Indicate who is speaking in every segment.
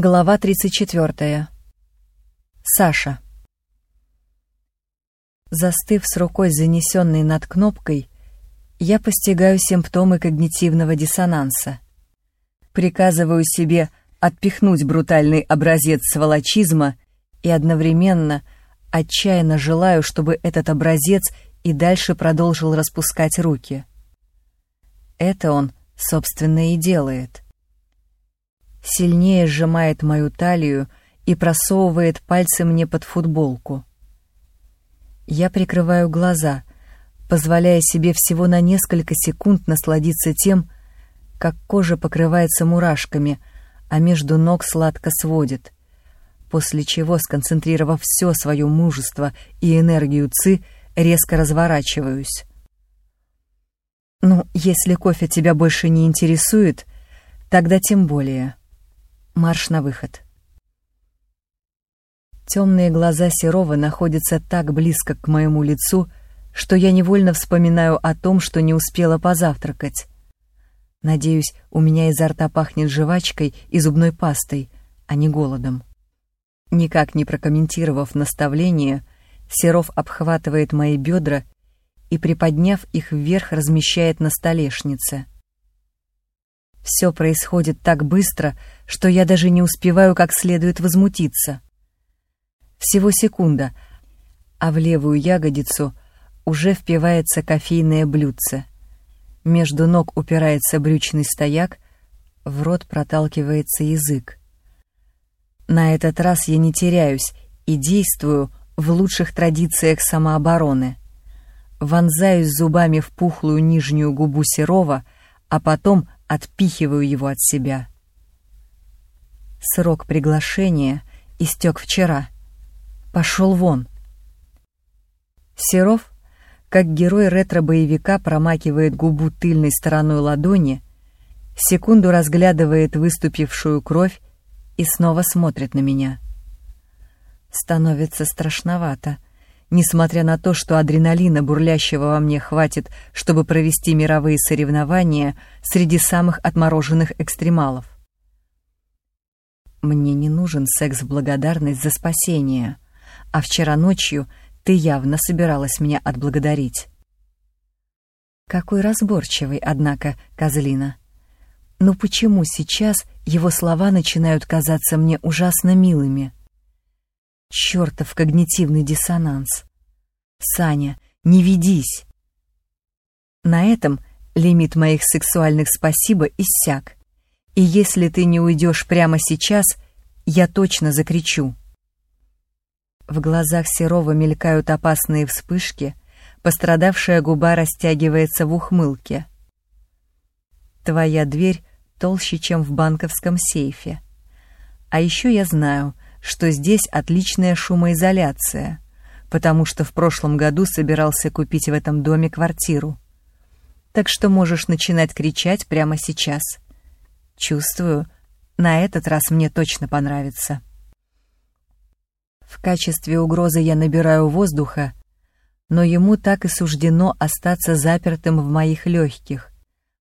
Speaker 1: Глава 34. Саша. Застыв с рукой, занесенной над кнопкой, я постигаю симптомы когнитивного диссонанса. Приказываю себе отпихнуть брутальный образец сволочизма и одновременно отчаянно желаю, чтобы этот образец и дальше продолжил распускать руки. Это он, собственно, и делает — сильнее сжимает мою талию и просовывает пальцы мне под футболку. Я прикрываю глаза, позволяя себе всего на несколько секунд насладиться тем, как кожа покрывается мурашками, а между ног сладко сводит, после чего, сконцентрировав все свое мужество и энергию ЦИ, резко разворачиваюсь. «Ну, если кофе тебя больше не интересует, тогда тем более». Марш на выход. Темные глаза Серова находятся так близко к моему лицу, что я невольно вспоминаю о том, что не успела позавтракать. Надеюсь, у меня изо рта пахнет жвачкой и зубной пастой, а не голодом. Никак не прокомментировав наставление, Серов обхватывает мои бедра и, приподняв их вверх, размещает на столешнице — все происходит так быстро, что я даже не успеваю как следует возмутиться. Всего секунда, а в левую ягодицу уже впивается кофейное блюдце. Между ног упирается брючный стояк, в рот проталкивается язык. На этот раз я не теряюсь и действую в лучших традициях самообороны. Вонзаюсь зубами в пухлую нижнюю губу Серова, а потом отпихиваю его от себя. Срок приглашения истек вчера. Пошел вон. Серов, как герой ретро-боевика, промакивает губу тыльной стороной ладони, секунду разглядывает выступившую кровь и снова смотрит на меня. Становится страшновато — несмотря на то, что адреналина, бурлящего во мне, хватит, чтобы провести мировые соревнования среди самых отмороженных экстремалов. Мне не нужен секс в благодарность за спасение, а вчера ночью ты явно собиралась меня отблагодарить. Какой разборчивый, однако, козлина. Но почему сейчас его слова начинают казаться мне ужасно милыми? Чёртов когнитивный диссонанс. Саня, не ведись. На этом лимит моих сексуальных спасибо иссяк. И если ты не уйдешь прямо сейчас, я точно закричу. В глазах Серова мелькают опасные вспышки, пострадавшая губа растягивается в ухмылке. Твоя дверь толще, чем в банковском сейфе. А еще я знаю — что здесь отличная шумоизоляция, потому что в прошлом году собирался купить в этом доме квартиру. Так что можешь начинать кричать прямо сейчас. Чувствую, на этот раз мне точно понравится. В качестве угрозы я набираю воздуха, но ему так и суждено остаться запертым в моих легких,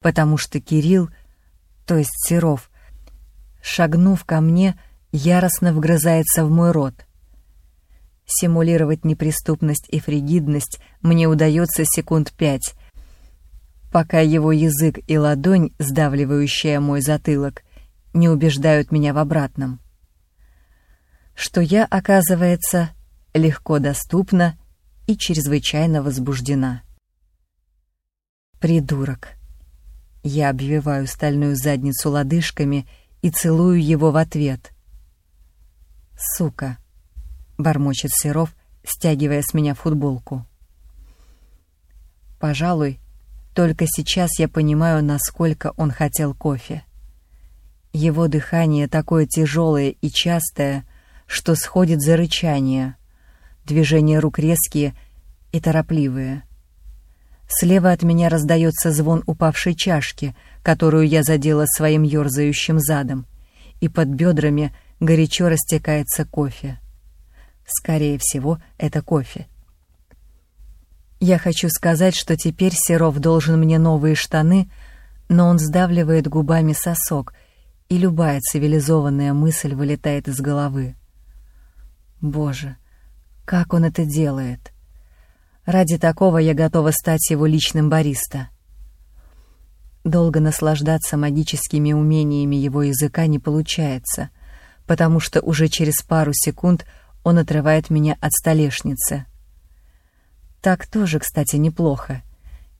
Speaker 1: потому что Кирилл, то есть Серов, шагнув ко мне, — яростно вгрызается в мой рот. Симулировать неприступность и фригидность мне удается секунд пять, пока его язык и ладонь, сдавливающая мой затылок, не убеждают меня в обратном. Что я, оказывается, легко доступна и чрезвычайно возбуждена. Придурок. Я обвиваю стальную задницу лодыжками и целую его в ответ — «Сука!» — бормочет Серов, стягивая с меня футболку. Пожалуй, только сейчас я понимаю, насколько он хотел кофе. Его дыхание такое тяжелое и частое, что сходит за рычание. Движения рук резкие и торопливые. Слева от меня раздается звон упавшей чашки, которую я задела своим ерзающим задом, и под бедрами — горячо растекается кофе. Скорее всего, это кофе. Я хочу сказать, что теперь Серов должен мне новые штаны, но он сдавливает губами сосок, и любая цивилизованная мысль вылетает из головы. Боже, как он это делает? Ради такого я готова стать его личным бариста. Долго наслаждаться магическими умениями его языка не получается, потому что уже через пару секунд он отрывает меня от столешницы. Так тоже, кстати, неплохо.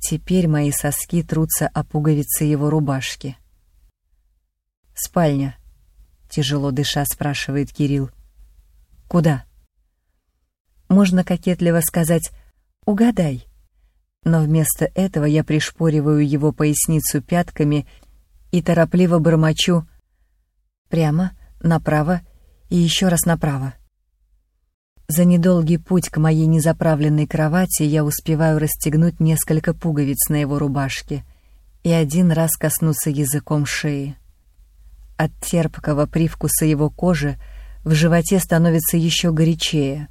Speaker 1: Теперь мои соски трутся о пуговицы его рубашки. «Спальня», — тяжело дыша спрашивает Кирилл. «Куда?» Можно кокетливо сказать «Угадай». Но вместо этого я пришпориваю его поясницу пятками и торопливо бормочу «Прямо, направо и еще раз направо». За недолгий путь к моей незаправленной кровати я успеваю расстегнуть несколько пуговиц на его рубашке и один раз коснуться языком шеи. От терпкого привкуса его кожи в животе становится еще горячее,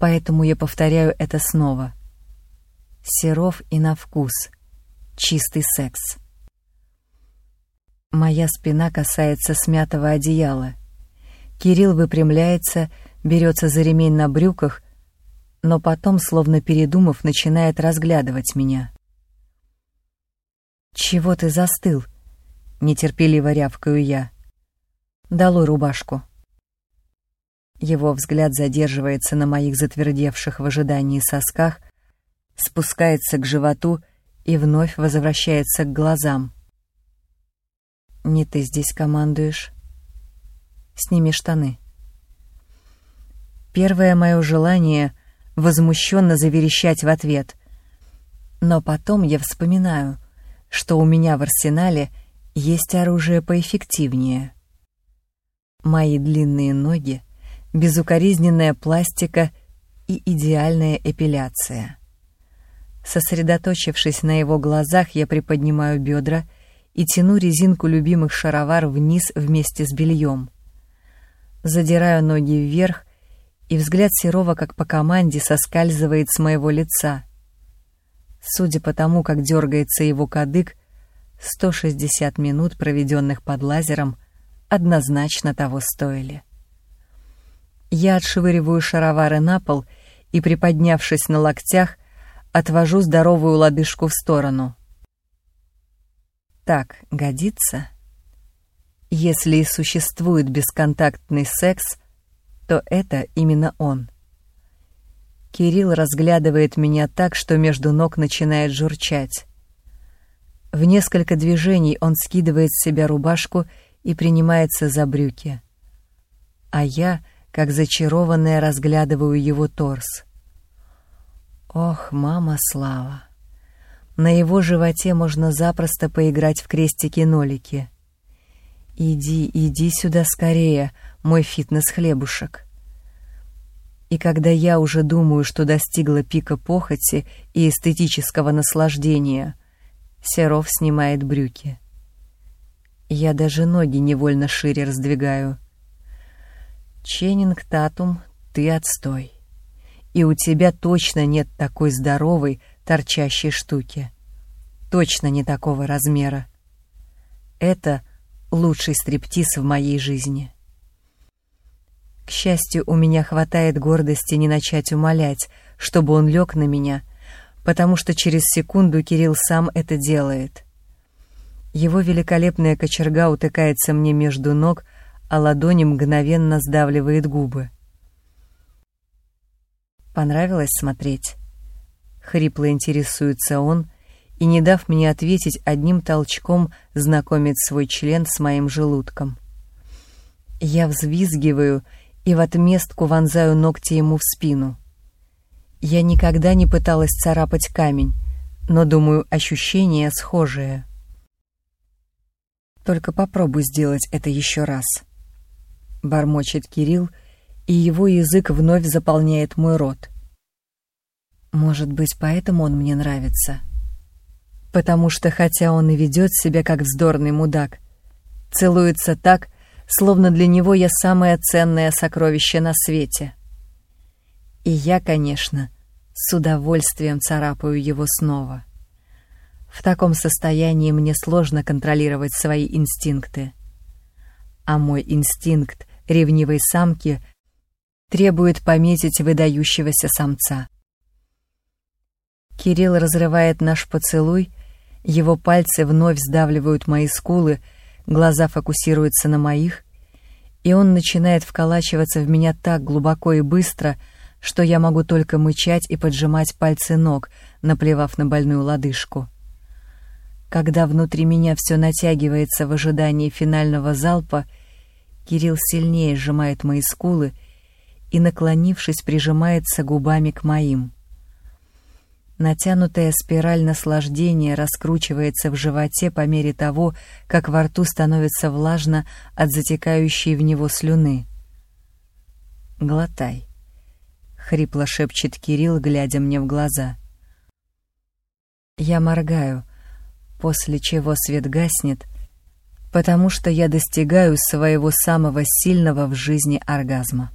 Speaker 1: поэтому я повторяю это снова. Серов и на вкус. Чистый секс. Моя спина касается смятого одеяла. Кирилл выпрямляется, берется за ремень на брюках, но потом, словно передумав, начинает разглядывать меня. «Чего ты застыл?» — нетерпеливо рявкаю я. «Долой рубашку». Его взгляд задерживается на моих затвердевших в ожидании сосках, спускается к животу и вновь возвращается к глазам. «Не ты здесь командуешь. Сними штаны». Первое мое желание — возмущенно заверещать в ответ. Но потом я вспоминаю, что у меня в арсенале есть оружие поэффективнее. Мои длинные ноги, безукоризненная пластика и идеальная эпиляция. Сосредоточившись на его глазах, я приподнимаю бедра и тяну резинку любимых шаровар вниз вместе с бельем. Задираю ноги вверх и взгляд Серова, как по команде, соскальзывает с моего лица. Судя по тому, как дергается его кадык, 160 минут, проведенных под лазером, однозначно того стоили. Я отшвыриваю шаровары на пол и, приподнявшись на локтях, отвожу здоровую лодыжку в сторону. Так годится? Если и существует бесконтактный секс — то это именно он. Кирилл разглядывает меня так, что между ног начинает журчать. В несколько движений он скидывает с себя рубашку и принимается за брюки. А я, как зачарованная, разглядываю его торс. Ох, мама Слава! На его животе можно запросто поиграть в крестики-нолики. Иди, иди сюда скорее, мой фитнес-хлебушек. И когда я уже думаю, что достигла пика похоти и эстетического наслаждения, Серов снимает брюки. Я даже ноги невольно шире раздвигаю. Ченнинг Татум, ты отстой. И у тебя точно нет такой здоровой, торчащей штуки. Точно не такого размера. Это лучший стриптиз в моей жизни. К счастью, у меня хватает гордости не начать умолять, чтобы он лег на меня, потому что через секунду Кирилл сам это делает. Его великолепная кочерга утыкается мне между ног, а ладони мгновенно сдавливает губы. Понравилось смотреть? Хрипло интересуется он, и, не дав мне ответить, одним толчком знакомит свой член с моим желудком. Я взвизгиваю и в отместку вонзаю ногти ему в спину. Я никогда не пыталась царапать камень, но, думаю, ощущения схожие. Только попробуй сделать это еще раз. Бормочет Кирилл, и его язык вновь заполняет мой рот. Может быть, поэтому он мне нравится. Потому что, хотя он и ведет себя как вздорный мудак, целуется так, словно для него я самое ценное сокровище на свете. И я, конечно, с удовольствием царапаю его снова. В таком состоянии мне сложно контролировать свои инстинкты. а мой инстинкт ревнивой самки требует пометить выдающегося самца. Кирилл разрывает наш поцелуй, его пальцы вновь сдавливают мои скулы, глаза фокусируются на моих, и он начинает вколачиваться в меня так глубоко и быстро, что я могу только мычать и поджимать пальцы ног, наплевав на больную лодыжку. Когда внутри меня все натягивается в ожидании финального залпа, Кирилл сильнее сжимает мои скулы и, наклонившись, прижимается губами к моим. Натянутая спираль наслаждения раскручивается в животе по мере того, как во рту становится влажно от затекающей в него слюны. «Глотай», — хрипло шепчет Кирилл, глядя мне в глаза. Я моргаю, после чего свет гаснет, потому что я достигаю своего самого сильного в жизни оргазма.